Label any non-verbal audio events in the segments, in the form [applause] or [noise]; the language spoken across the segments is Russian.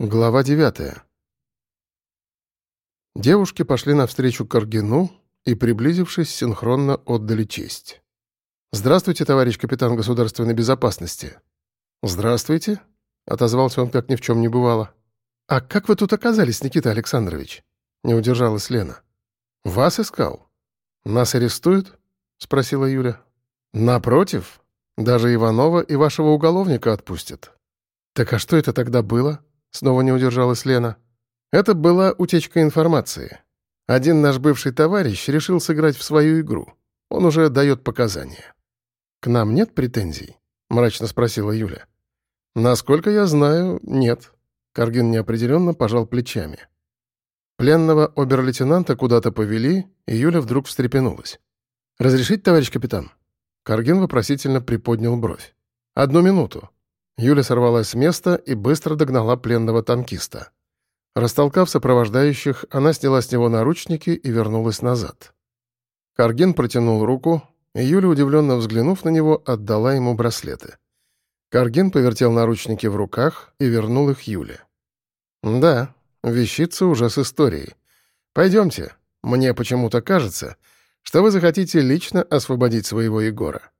Глава 9. Девушки пошли навстречу Каргину и, приблизившись, синхронно отдали честь. «Здравствуйте, товарищ капитан государственной безопасности». «Здравствуйте», — отозвался он, как ни в чем не бывало. «А как вы тут оказались, Никита Александрович?» — не удержалась Лена. «Вас искал. Нас арестуют?» — спросила Юля. «Напротив, даже Иванова и вашего уголовника отпустят». «Так а что это тогда было?» Снова не удержалась Лена. Это была утечка информации. Один наш бывший товарищ решил сыграть в свою игру. Он уже дает показания. «К нам нет претензий?» — мрачно спросила Юля. «Насколько я знаю, нет». Каргин неопределенно пожал плечами. Пленного обер-лейтенанта куда-то повели, и Юля вдруг встрепенулась. «Разрешить, товарищ капитан?» Каргин вопросительно приподнял бровь. «Одну минуту». Юля сорвалась с места и быстро догнала пленного танкиста. Растолкав сопровождающих, она сняла с него наручники и вернулась назад. Каргин протянул руку, и Юля, удивленно взглянув на него, отдала ему браслеты. Каргин повертел наручники в руках и вернул их Юле. «Да, вещица уже с историей. Пойдемте. Мне почему-то кажется, что вы захотите лично освободить своего Егора».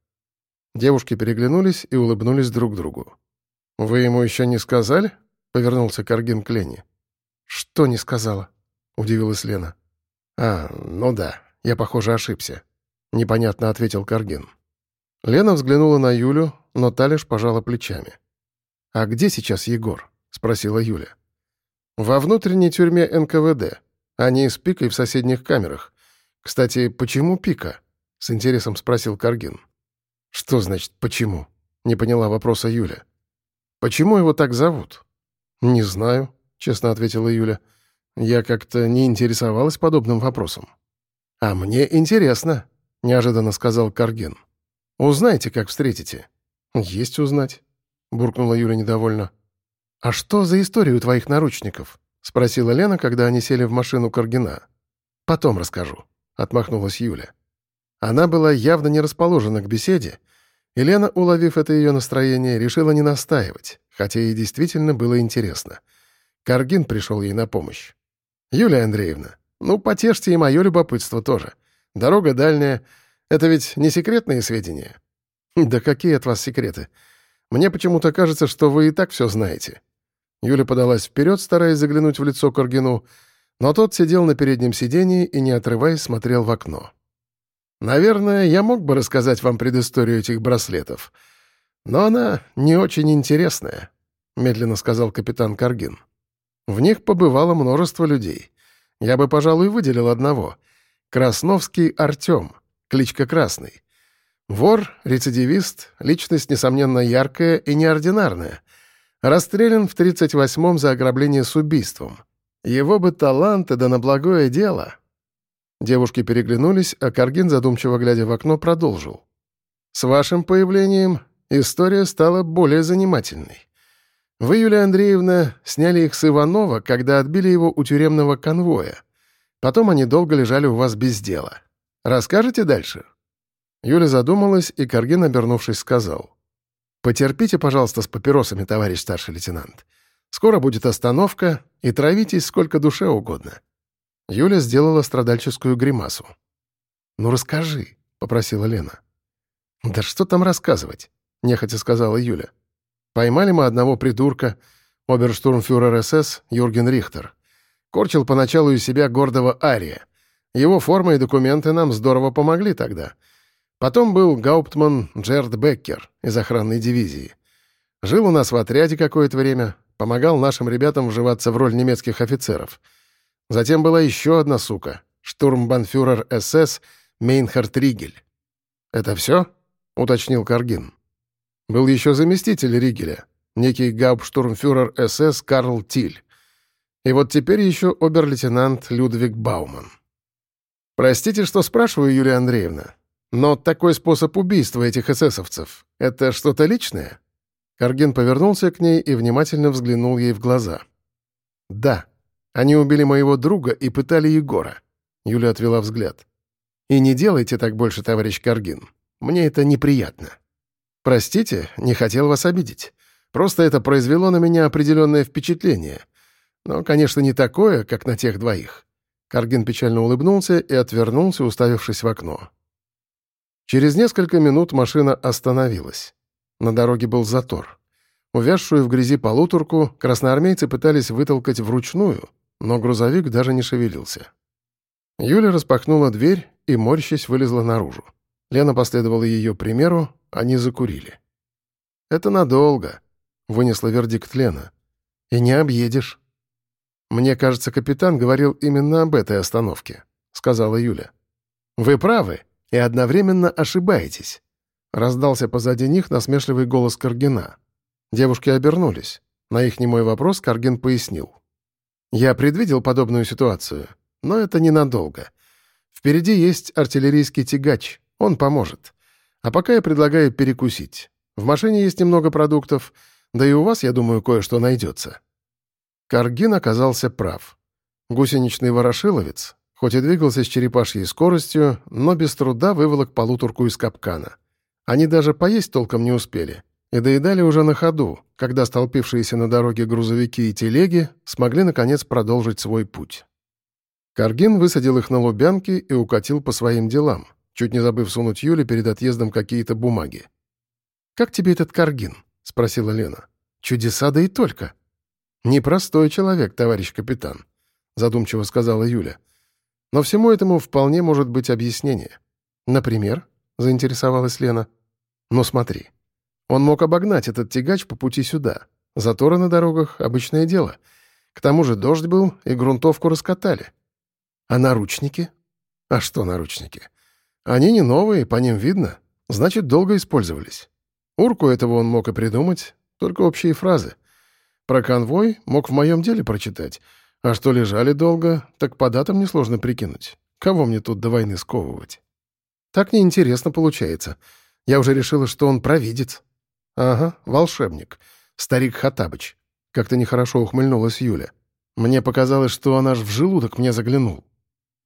Девушки переглянулись и улыбнулись друг другу. «Вы ему еще не сказали?» — повернулся Каргин к Лене. «Что не сказала?» — удивилась Лена. «А, ну да, я, похоже, ошибся», — непонятно ответил Каргин. Лена взглянула на Юлю, но та лишь пожала плечами. «А где сейчас Егор?» — спросила Юля. «Во внутренней тюрьме НКВД. Они с Пикой в соседних камерах. Кстати, почему Пика?» — с интересом спросил Каргин. «Что значит «почему»?» — не поняла вопроса Юля. «Почему его так зовут?» «Не знаю», — честно ответила Юля. «Я как-то не интересовалась подобным вопросом». «А мне интересно», — неожиданно сказал Карген. «Узнайте, как встретите». «Есть узнать», — буркнула Юля недовольно. «А что за история у твоих наручников?» — спросила Лена, когда они сели в машину Каргина. «Потом расскажу», — отмахнулась Юля. Она была явно не расположена к беседе, Елена, уловив это ее настроение, решила не настаивать, хотя ей действительно было интересно. Каргин пришел ей на помощь. «Юлия Андреевна, ну, потешьте и мое любопытство тоже. Дорога дальняя. Это ведь не секретные сведения?» «Да какие от вас секреты? Мне почему-то кажется, что вы и так все знаете». Юля подалась вперед, стараясь заглянуть в лицо Каргину, но тот сидел на переднем сидении и, не отрываясь, смотрел в окно. Наверное, я мог бы рассказать вам предысторию этих браслетов, но она не очень интересная», — медленно сказал капитан Каргин. «В них побывало множество людей. Я бы, пожалуй, выделил одного. Красновский Артем, кличка Красный. Вор, рецидивист, личность, несомненно, яркая и неординарная. Расстрелян в 38-м за ограбление с убийством. Его бы таланты да на благое дело Девушки переглянулись, а Каргин, задумчиво глядя в окно, продолжил. «С вашим появлением история стала более занимательной. Вы, Юлия Андреевна, сняли их с Иванова, когда отбили его у тюремного конвоя. Потом они долго лежали у вас без дела. Расскажете дальше?» Юля задумалась, и Каргин, обернувшись, сказал. «Потерпите, пожалуйста, с папиросами, товарищ старший лейтенант. Скоро будет остановка, и травитесь сколько душе угодно. Юля сделала страдальческую гримасу. «Ну расскажи», — попросила Лена. «Да что там рассказывать?» — нехотя сказала Юля. «Поймали мы одного придурка, оберштурмфюрер СС Юрген Рихтер. Корчил поначалу из себя гордого Ария. Его форма и документы нам здорово помогли тогда. Потом был гауптман Джерд Беккер из охранной дивизии. Жил у нас в отряде какое-то время, помогал нашим ребятам вживаться в роль немецких офицеров — Затем была еще одна сука — штурмбанфюрер СС Мейнхард Ригель. «Это все?» — уточнил Каргин. Был еще заместитель Ригеля, некий гауптштурмфюрер СС Карл Тиль. И вот теперь еще обер-лейтенант Людвиг Бауман. «Простите, что спрашиваю, Юлия Андреевна, но такой способ убийства этих эсэсовцев — это что-то личное?» Каргин повернулся к ней и внимательно взглянул ей в глаза. «Да», они убили моего друга и пытали Егора». Юля отвела взгляд. «И не делайте так больше, товарищ Каргин. Мне это неприятно. Простите, не хотел вас обидеть. Просто это произвело на меня определенное впечатление. Но, конечно, не такое, как на тех двоих». Каргин печально улыбнулся и отвернулся, уставившись в окно. Через несколько минут машина остановилась. На дороге был затор. Увязшую в грязи полуторку красноармейцы пытались вытолкать вручную, но грузовик даже не шевелился. Юля распахнула дверь и, морщась, вылезла наружу. Лена последовала ее примеру, они закурили. «Это надолго», — вынесла вердикт Лена. «И не объедешь». «Мне кажется, капитан говорил именно об этой остановке», — сказала Юля. «Вы правы и одновременно ошибаетесь», — раздался позади них насмешливый голос Каргина. Девушки обернулись. На их немой вопрос Каргин пояснил. «Я предвидел подобную ситуацию, но это ненадолго. Впереди есть артиллерийский тягач, он поможет. А пока я предлагаю перекусить. В машине есть немного продуктов, да и у вас, я думаю, кое-что найдется». Каргин оказался прав. Гусеничный ворошиловец, хоть и двигался с черепашьей скоростью, но без труда выволок полуторку из капкана. Они даже поесть толком не успели, и доедали уже на ходу, когда столпившиеся на дороге грузовики и телеги смогли, наконец, продолжить свой путь. Каргин высадил их на Лубянке и укатил по своим делам, чуть не забыв сунуть Юле перед отъездом какие-то бумаги. «Как тебе этот Каргин?» — спросила Лена. «Чудеса да и только». «Непростой человек, товарищ капитан», — задумчиво сказала Юля. «Но всему этому вполне может быть объяснение». «Например?» — заинтересовалась Лена. «Ну смотри. Он мог обогнать этот тягач по пути сюда. Заторы на дорогах — обычное дело. К тому же дождь был, и грунтовку раскатали. А наручники? А что наручники? Они не новые, по ним видно. Значит, долго использовались. Урку этого он мог и придумать, только общие фразы — про конвой мог в моем деле прочитать. А что лежали долго, так по датам несложно прикинуть. Кого мне тут до войны сковывать? Так неинтересно получается. Я уже решила, что он провидец. Ага, волшебник. Старик Хатабыч. Как-то нехорошо ухмыльнулась Юля. Мне показалось, что он аж в желудок мне заглянул.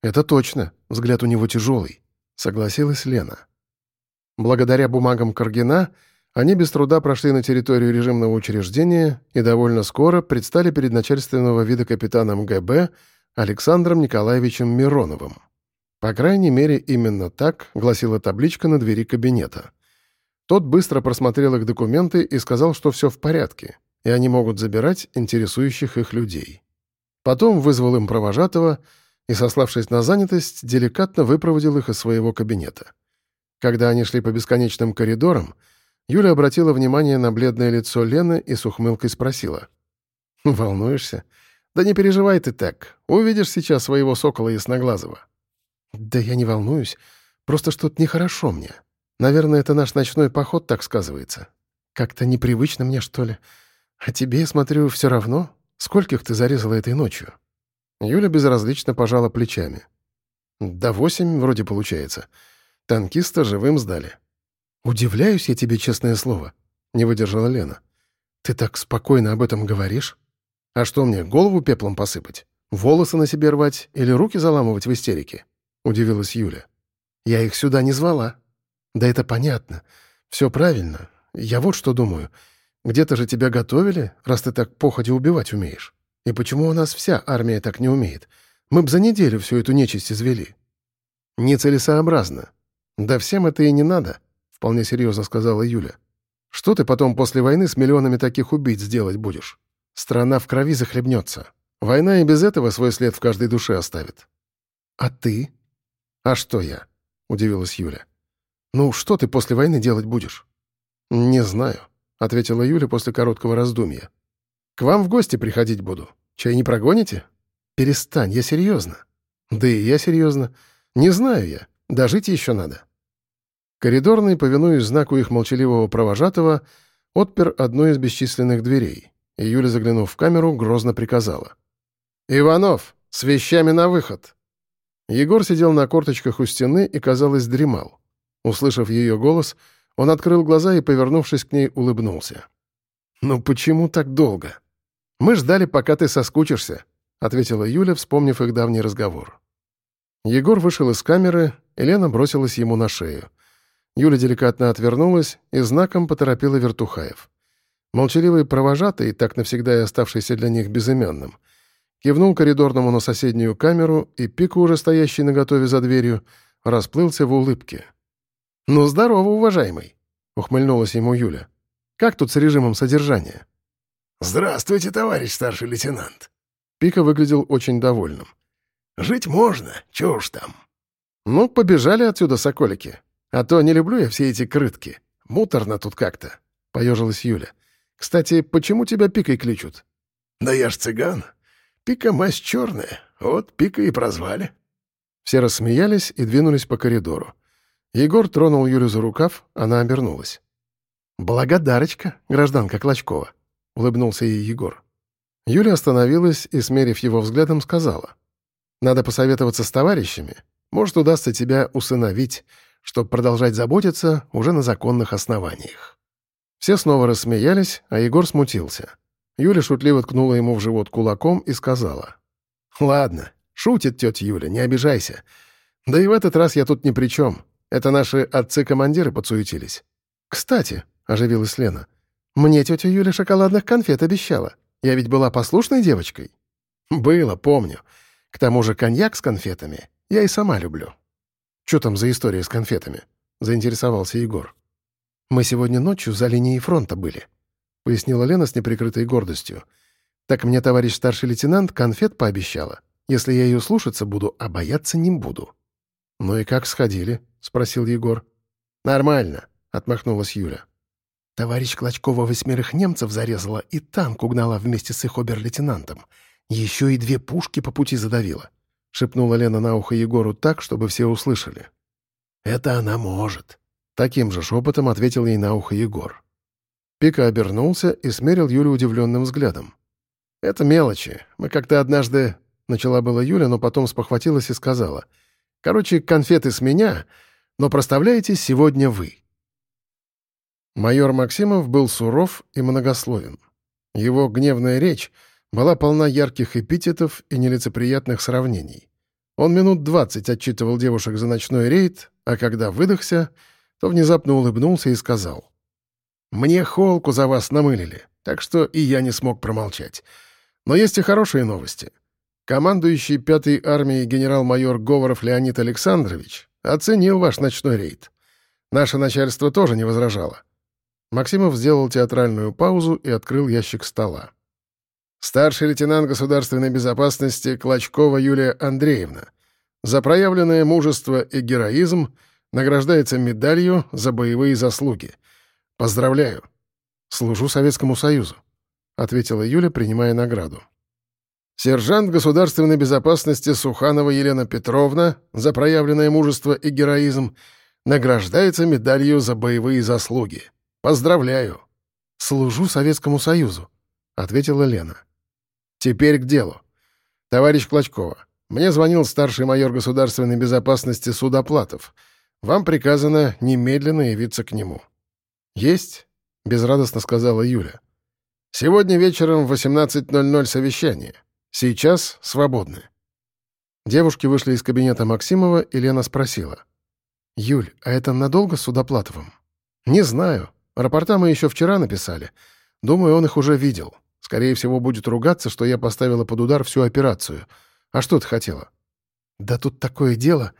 Это точно. Взгляд у него тяжелый. Согласилась Лена. Благодаря бумагам Каргина они без труда прошли на территорию режимного учреждения и довольно скоро предстали перед начальственного вида капитаном ГБ Александром Николаевичем Мироновым. По крайней мере, именно так гласила табличка на двери кабинета. Тот быстро просмотрел их документы и сказал, что все в порядке, и они могут забирать интересующих их людей. Потом вызвал им провожатого и, сославшись на занятость, деликатно выпроводил их из своего кабинета. Когда они шли по бесконечным коридорам, Юля обратила внимание на бледное лицо Лены и с ухмылкой спросила. «Волнуешься? Да не переживай ты так. Увидишь сейчас своего сокола ясноглазого». «Да я не волнуюсь. Просто что-то нехорошо мне. Наверное, это наш ночной поход так сказывается. Как-то непривычно мне, что ли. А тебе, смотрю, все равно. Скольких ты зарезала этой ночью?» Юля безразлично пожала плечами. «Да восемь вроде получается. Танкиста живым сдали. «Удивляюсь я тебе, честное слово», — не выдержала Лена. «Ты так спокойно об этом говоришь? А что мне, голову пеплом посыпать? Волосы на себе рвать или руки заламывать в истерике?» — удивилась Юля. «Я их сюда не звала». «Да это понятно. Все правильно. Я вот что думаю. Где-то же тебя готовили, раз ты так походя убивать умеешь. И почему у нас вся армия так не умеет? Мы б за неделю всю эту нечисть извели». «Нецелесообразно. Да всем это и не надо», вполне серьезно сказала Юля. «Что ты потом после войны с миллионами таких убийц сделать будешь? Страна в крови захлебнется. Война и без этого свой след в каждой душе оставит». «А ты?» «А что я?» — удивилась Юля. «Ну, что ты после войны делать будешь?» «Не знаю», — ответила Юля после короткого раздумья. «К вам в гости приходить буду. Чай не прогоните?» «Перестань, я серьезно». «Да и я серьезно. Не знаю я. Дожить еще надо». Коридорный, повинуясь знаку их молчаливого провожатого, отпер одну из бесчисленных дверей, и Юля, заглянув в камеру, грозно приказала. «Иванов, с вещами на выход!» Егор сидел на корточках у стены и, казалось, дремал. Услышав ее голос, он открыл глаза и, повернувшись к ней, улыбнулся. «Ну почему так долго?» «Мы ждали, пока ты соскучишься», — ответила Юля, вспомнив их давний разговор. Егор вышел из камеры, и Лена бросилась ему на шею — Юля деликатно отвернулась и знаком поторопила Вертухаев. Молчаливый провожатый, так навсегда и оставшийся для них безымянным, кивнул коридорному на соседнюю камеру, и Пика, уже стоящий наготове за дверью, расплылся в улыбке. «Ну, здорово, уважаемый!» — ухмыльнулась ему Юля. «Как тут с режимом содержания?» «Здравствуйте, товарищ старший лейтенант!» Пика выглядел очень довольным. «Жить можно, чё уж там». «Ну, побежали отсюда, соколики. А то не люблю я все эти крытки. Муторно тут как-то», — поежилась Юля. «Кстати, почему тебя Пикой кличут?» «Да я ж цыган. Пика мазь черная. Вот Пика и прозвали». Все рассмеялись и двинулись по коридору. Егор тронул Юлю за рукав, она обернулась. «Благодарочка, гражданка Клочкова», — улыбнулся ей Егор. Юля остановилась и, смерив его взглядом, сказала. «Надо посоветоваться с товарищами. Может, удастся тебя усыновить, чтобы продолжать заботиться уже на законных основаниях». Все снова рассмеялись, а Егор смутился. Юля шутливо ткнула ему в живот кулаком и сказала. «Ладно, шутит тетя Юля, не обижайся. Да и в этот раз я тут ни при чем. Это наши отцы-командиры подсуетились». «Кстати», — оживилась Лена, — «мне тетя Юля шоколадных конфет обещала. Я ведь была послушной девочкой». «Было, помню. К тому же коньяк с конфетами я и сама люблю». «Что там за история с конфетами?» — заинтересовался Егор. «Мы сегодня ночью за линией фронта были», — пояснила Лена с неприкрытой гордостью. «Так мне товарищ старший лейтенант конфет пообещала. Если я ее слушаться буду, а бояться не буду». «Ну и как сходили?» — спросил Егор. «Нормально», — отмахнулась Юля. Товарищ Клочкова восьмерых немцев зарезала и танк угнала вместе с их обер-лейтенантом. Еще и две пушки по пути задавила. — шепнула Лена на ухо Егору так, чтобы все услышали. «Это она может», — таким же шепотом ответил ей на ухо Егор. Пика обернулся и смерил Юлю удивленным взглядом. «Это мелочи. Мы как-то однажды...» — начала была Юля, но потом спохватилась и сказала. «Короче, конфеты с меня, но проставляете сегодня вы». Майор Максимов был суров и многословен. Его гневная речь была полна ярких эпитетов и нелицеприятных сравнений. Он минут двадцать отчитывал девушек за ночной рейд, а когда выдохся, то внезапно улыбнулся и сказал. «Мне холку за вас намылили, так что и я не смог промолчать. Но есть и хорошие новости. Командующий пятой армией генерал-майор Говоров Леонид Александрович оценил ваш ночной рейд. Наше начальство тоже не возражало. Максимов сделал театральную паузу и открыл ящик стола. Старший лейтенант государственной безопасности Клочкова Юлия Андреевна за проявленное мужество и героизм награждается медалью за боевые заслуги. Поздравляю. Служу Советскому Союзу, ответила Юля, принимая награду. Сержант государственной безопасности Суханова Елена Петровна за проявленное мужество и героизм награждается медалью за боевые заслуги. «Поздравляю!» «Служу Советскому Союзу», — ответила Лена. «Теперь к делу. Товарищ Клочкова, мне звонил старший майор государственной безопасности Судоплатов. Вам приказано немедленно явиться к нему». «Есть», — безрадостно сказала Юля. «Сегодня вечером в 18.00 совещание. Сейчас свободны». Девушки вышли из кабинета Максимова, и Лена спросила. «Юль, а это надолго с Судоплатовым?» «Не знаю», Рапорта мы еще вчера написали. Думаю, он их уже видел. Скорее всего, будет ругаться, что я поставила под удар всю операцию. А что ты хотела?» «Да тут такое дело.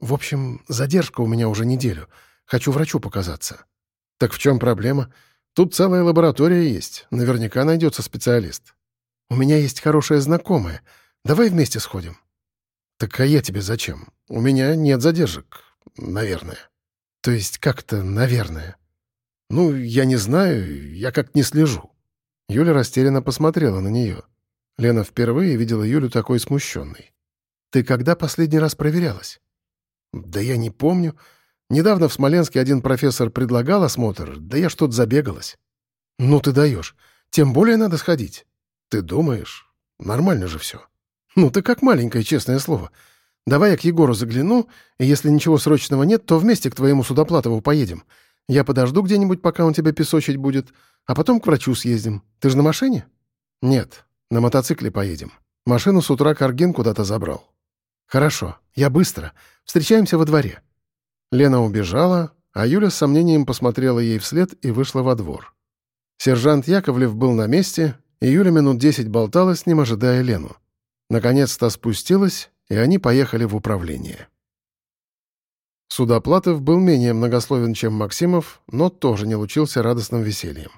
В общем, задержка у меня уже неделю. Хочу врачу показаться». «Так в чем проблема? Тут целая лаборатория есть. Наверняка найдется специалист». «У меня есть хорошая знакомая. Давай вместе сходим». «Так а я тебе зачем? У меня нет задержек. Наверное». «То есть как-то «наверное». «Ну, я не знаю, я как не слежу». Юля растерянно посмотрела на нее. Лена впервые видела Юлю такой смущенной. «Ты когда последний раз проверялась?» «Да я не помню. Недавно в Смоленске один профессор предлагал осмотр, да я что-то забегалась». «Ну ты даешь. Тем более надо сходить». «Ты думаешь? Нормально же все». «Ну ты как маленькое, честное слово. Давай я к Егору загляну, и если ничего срочного нет, то вместе к твоему Судоплатову поедем. Я подожду где-нибудь, пока он тебя песочить будет, а потом к врачу съездим. Ты же на машине?» «Нет, на мотоцикле поедем. Машину с утра Каргин куда-то забрал». «Хорошо, я быстро. Встречаемся во дворе». Лена убежала, а Юля с сомнением посмотрела ей вслед и вышла во двор. Сержант Яковлев был на месте, и Юля минут десять болтала с ним, ожидая Лену. Наконец-то спустилась, и они поехали в управление. Судоплатов был менее многословен, чем Максимов, но тоже не лучился радостным весельем.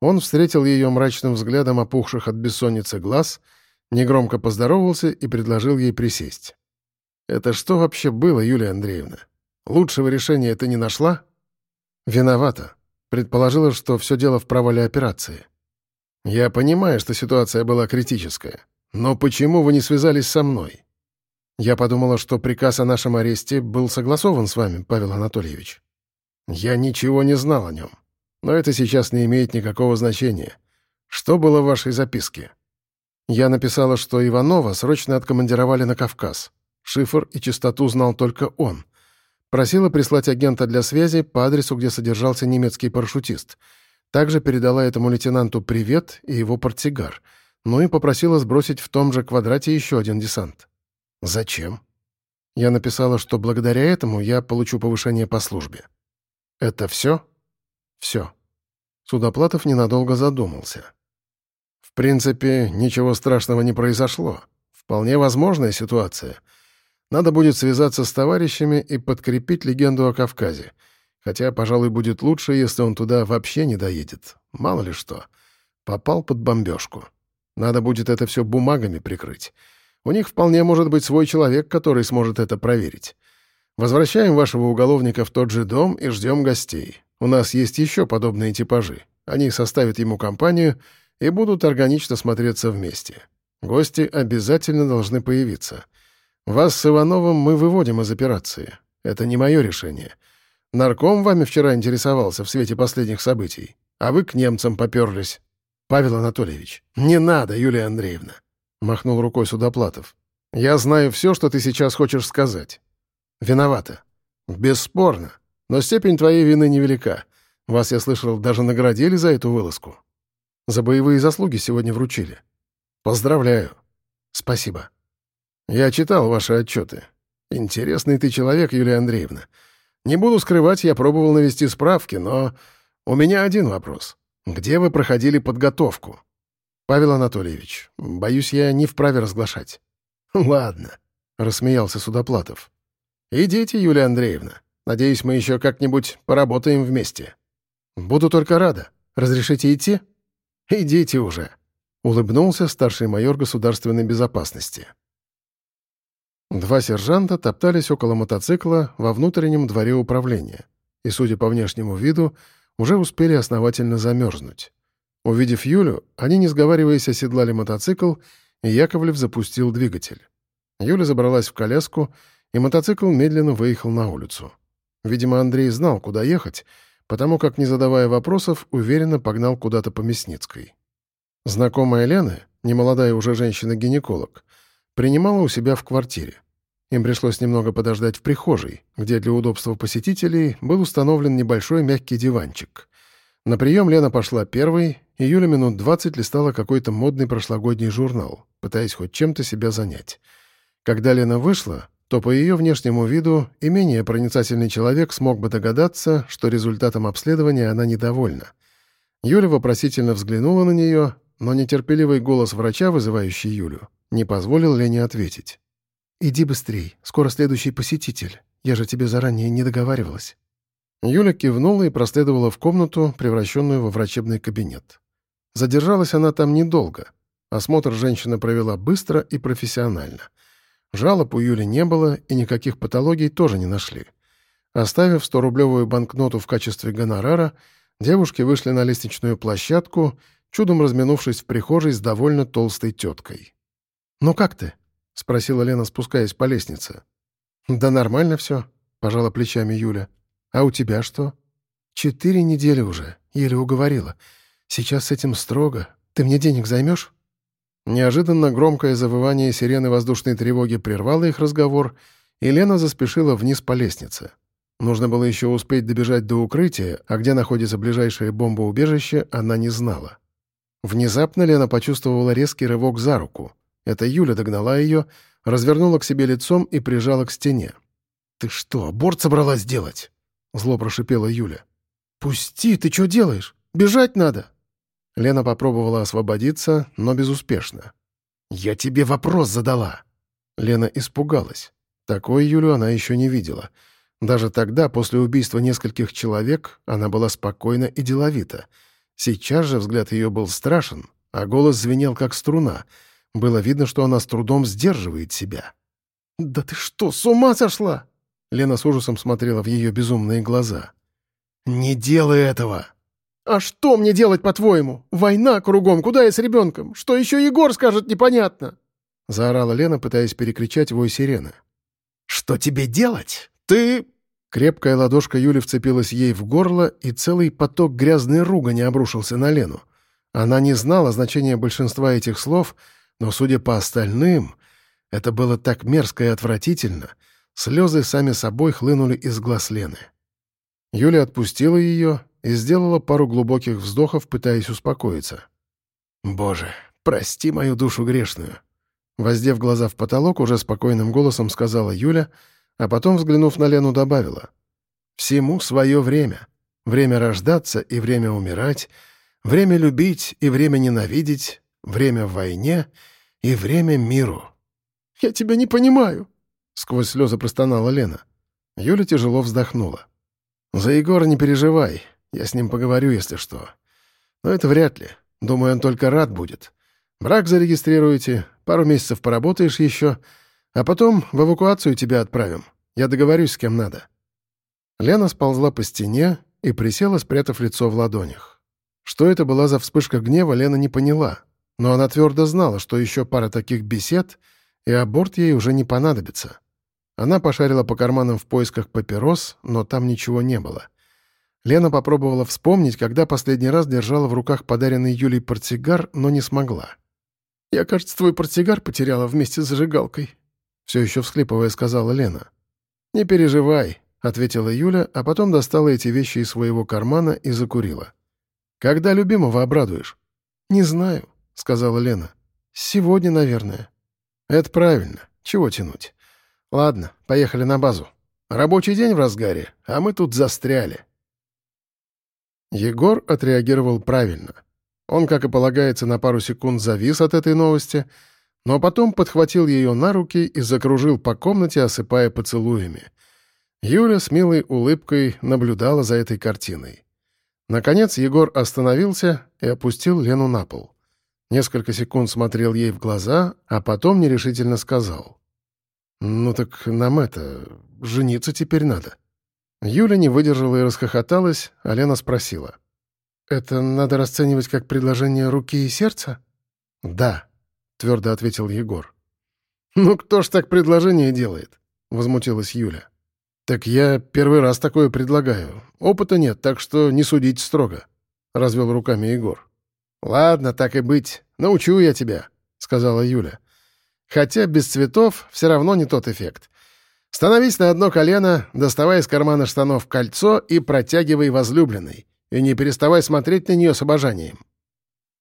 Он встретил ее мрачным взглядом опухших от бессонницы глаз, негромко поздоровался и предложил ей присесть. «Это что вообще было, Юлия Андреевна? Лучшего решения ты не нашла?» «Виновата. Предположила, что все дело в провале операции. Я понимаю, что ситуация была критическая. Но почему вы не связались со мной? Я подумала, что приказ о нашем аресте был согласован с вами, Павел Анатольевич. Я ничего не знал о нем. Но это сейчас не имеет никакого значения. Что было в вашей записке? Я написала, что Иванова срочно откомандировали на Кавказ. Шифр и частоту знал только он. Просила прислать агента для связи по адресу, где содержался немецкий парашютист. Также передала этому лейтенанту привет и его портсигар. Ну и попросила сбросить в том же квадрате еще один десант. Зачем? Я написала, что благодаря этому я получу повышение по службе. Это все? Все. Судоплатов ненадолго задумался. В принципе, ничего страшного не произошло. Вполне возможная ситуация. Надо будет связаться с товарищами и подкрепить легенду о Кавказе. Хотя, пожалуй, будет лучше, если он туда вообще не доедет. Мало ли что. Попал под бомбежку. Надо будет это все бумагами прикрыть. У них вполне может быть свой человек, который сможет это проверить. Возвращаем вашего уголовника в тот же дом и ждем гостей. У нас есть еще подобные типажи. Они составят ему компанию и будут органично смотреться вместе. Гости обязательно должны появиться. Вас с Ивановым мы выводим из операции. Это не мое решение. Нарком вами вчера интересовался в свете последних событий, а вы к немцам поперлись. Павел Анатольевич, не надо, Юлия Андреевна. Махнул рукой Судоплатов. «Я знаю все, что ты сейчас хочешь сказать. Виновата. Бесспорно. Но степень твоей вины невелика. Вас, я слышал, даже наградили за эту вылазку. За боевые заслуги сегодня вручили. Поздравляю. Спасибо. Я читал ваши отчеты. Интересный ты человек, Юлия Андреевна. Не буду скрывать, я пробовал навести справки, но у меня один вопрос. Где вы проходили подготовку?» «Павел Анатольевич, боюсь, я не вправе разглашать». [laughs] «Ладно», — рассмеялся Судоплатов. «Идите, Юлия Андреевна. Надеюсь, мы еще как-нибудь поработаем вместе». «Буду только рада. Разрешите идти?» «Идите уже», — улыбнулся старший майор государственной безопасности. Два сержанта топтались около мотоцикла во внутреннем дворе управления и, судя по внешнему виду, уже успели основательно замерзнуть. Увидев Юлю, они, не сговариваясь, оседлали мотоцикл, и Яковлев запустил двигатель. Юля забралась в коляску, и мотоцикл медленно выехал на улицу. Видимо, Андрей знал, куда ехать, потому как, не задавая вопросов, уверенно погнал куда-то по Мясницкой. Знакомая Лены, немолодая уже женщина-гинеколог, принимала у себя в квартире. Им пришлось немного подождать в прихожей, где для удобства посетителей был установлен небольшой мягкий диванчик. На прием Лена пошла первой, и Юля минут двадцать листала какой-то модный прошлогодний журнал, пытаясь хоть чем-то себя занять. Когда Лена вышла, то по ее внешнему виду и менее проницательный человек смог бы догадаться, что результатом обследования она недовольна. Юля вопросительно взглянула на нее, но нетерпеливый голос врача, вызывающий Юлю, не позволил Лене ответить. «Иди быстрей, скоро следующий посетитель. Я же тебе заранее не договаривалась». Юля кивнула и проследовала в комнату, превращенную во врачебный кабинет. Задержалась она там недолго. Осмотр женщина провела быстро и профессионально. Жалоб у Юли не было, и никаких патологий тоже не нашли. Оставив 100-рублевую банкноту в качестве гонорара, девушки вышли на лестничную площадку, чудом разминувшись в прихожей с довольно толстой теткой. «Ну как ты?» — спросила Лена, спускаясь по лестнице. «Да нормально все», — пожала плечами Юля. А у тебя что? Четыре недели уже, еле уговорила. Сейчас с этим строго. Ты мне денег займешь? Неожиданно громкое завывание сирены воздушной тревоги прервало их разговор, и Лена заспешила вниз по лестнице. Нужно было еще успеть добежать до укрытия, а где находится ближайшее бомбоубежище, она не знала. Внезапно Лена почувствовала резкий рывок за руку. Это Юля догнала ее, развернула к себе лицом и прижала к стене. «Ты что, аборт собралась делать?» — зло прошипела Юля. «Пусти, ты что делаешь? Бежать надо!» Лена попробовала освободиться, но безуспешно. «Я тебе вопрос задала!» Лена испугалась. Такой Юлю она еще не видела. Даже тогда, после убийства нескольких человек, она была спокойна и деловита. Сейчас же взгляд ее был страшен, а голос звенел как струна. Было видно, что она с трудом сдерживает себя. «Да ты что, с ума сошла?» Лена с ужасом смотрела в ее безумные глаза. «Не делай этого!» «А что мне делать, по-твоему? Война кругом, куда я с ребенком? Что еще Егор скажет, непонятно!» Заорала Лена, пытаясь перекричать вой сирены. «Что тебе делать? Ты...» Крепкая ладошка Юли вцепилась ей в горло, и целый поток грязной ругани обрушился на Лену. Она не знала значения большинства этих слов, но, судя по остальным, это было так мерзко и отвратительно. Слезы сами собой хлынули из глаз Лены. Юля отпустила ее и сделала пару глубоких вздохов, пытаясь успокоиться. «Боже, прости мою душу грешную!» Воздев глаза в потолок, уже спокойным голосом сказала Юля, а потом, взглянув на Лену, добавила. «Всему свое время. Время рождаться и время умирать, время любить и время ненавидеть, время в войне и время миру». «Я тебя не понимаю», — сквозь слезы простонала Лена. Юля тяжело вздохнула. «За Егора не переживай, я с ним поговорю, если что. Но это вряд ли. Думаю, он только рад будет. Брак зарегистрируете, пару месяцев поработаешь еще, а потом в эвакуацию тебя отправим. Я договорюсь с кем надо». Лена сползла по стене и присела, спрятав лицо в ладонях. Что это была за вспышка гнева, Лена не поняла, но она твердо знала, что еще пара таких бесед, и аборт ей уже не понадобится. Она пошарила по карманам в поисках папирос, но там ничего не было. Лена попробовала вспомнить, когда последний раз держала в руках подаренный Юлей портсигар, но не смогла. «Я, кажется, твой портсигар потеряла вместе с зажигалкой», — все еще всхлипывая сказала Лена. «Не переживай», — ответила Юля, а потом достала эти вещи из своего кармана и закурила. «Когда любимого обрадуешь?» «Не знаю», — сказала Лена. «Сегодня, наверное». «Это правильно. Чего тянуть? Ладно, поехали на базу. Рабочий день в разгаре, а мы тут застряли». Егор отреагировал правильно — он, как и полагается, на пару секунд завис от этой новости, но потом подхватил ее на руки и закружил по комнате, осыпая поцелуями. Юля с милой улыбкой наблюдала за этой картиной. Наконец Егор остановился и опустил Лену на пол. Несколько секунд смотрел ей в глаза, а потом нерешительно сказал. «Ну так нам это... жениться теперь надо». Юля не выдержала и расхохоталась, а Лена спросила. «Это надо расценивать как предложение руки и сердца?» «Да», — твердо ответил Егор. «Ну кто ж так предложение делает?» — возмутилась Юля. «Так я первый раз такое предлагаю. Опыта нет, так что не судить строго», — развел руками Егор. «Ладно, так и быть. Научу я тебя», — сказала Юля. «Хотя без цветов все равно не тот эффект. Становись на одно колено, доставай из кармана штанов кольцо и протягивай возлюбленный и не переставай смотреть на нее с обожанием».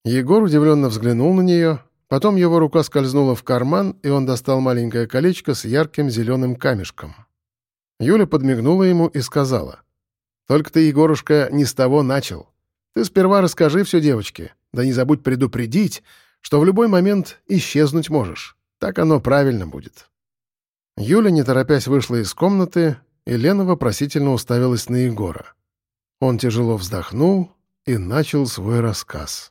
Егор удивленно взглянул на нее, потом его рука скользнула в карман, и он достал маленькое колечко с ярким зеленым камешком. Юля подмигнула ему и сказала, «Только ты, Егорушка, не с того начал. Ты сперва расскажи все девочке, да не забудь предупредить, что в любой момент исчезнуть можешь. Так оно правильно будет». Юля, не торопясь, вышла из комнаты, и Лена вопросительно уставилась на Егора. Он тяжело вздохнул и начал свой рассказ.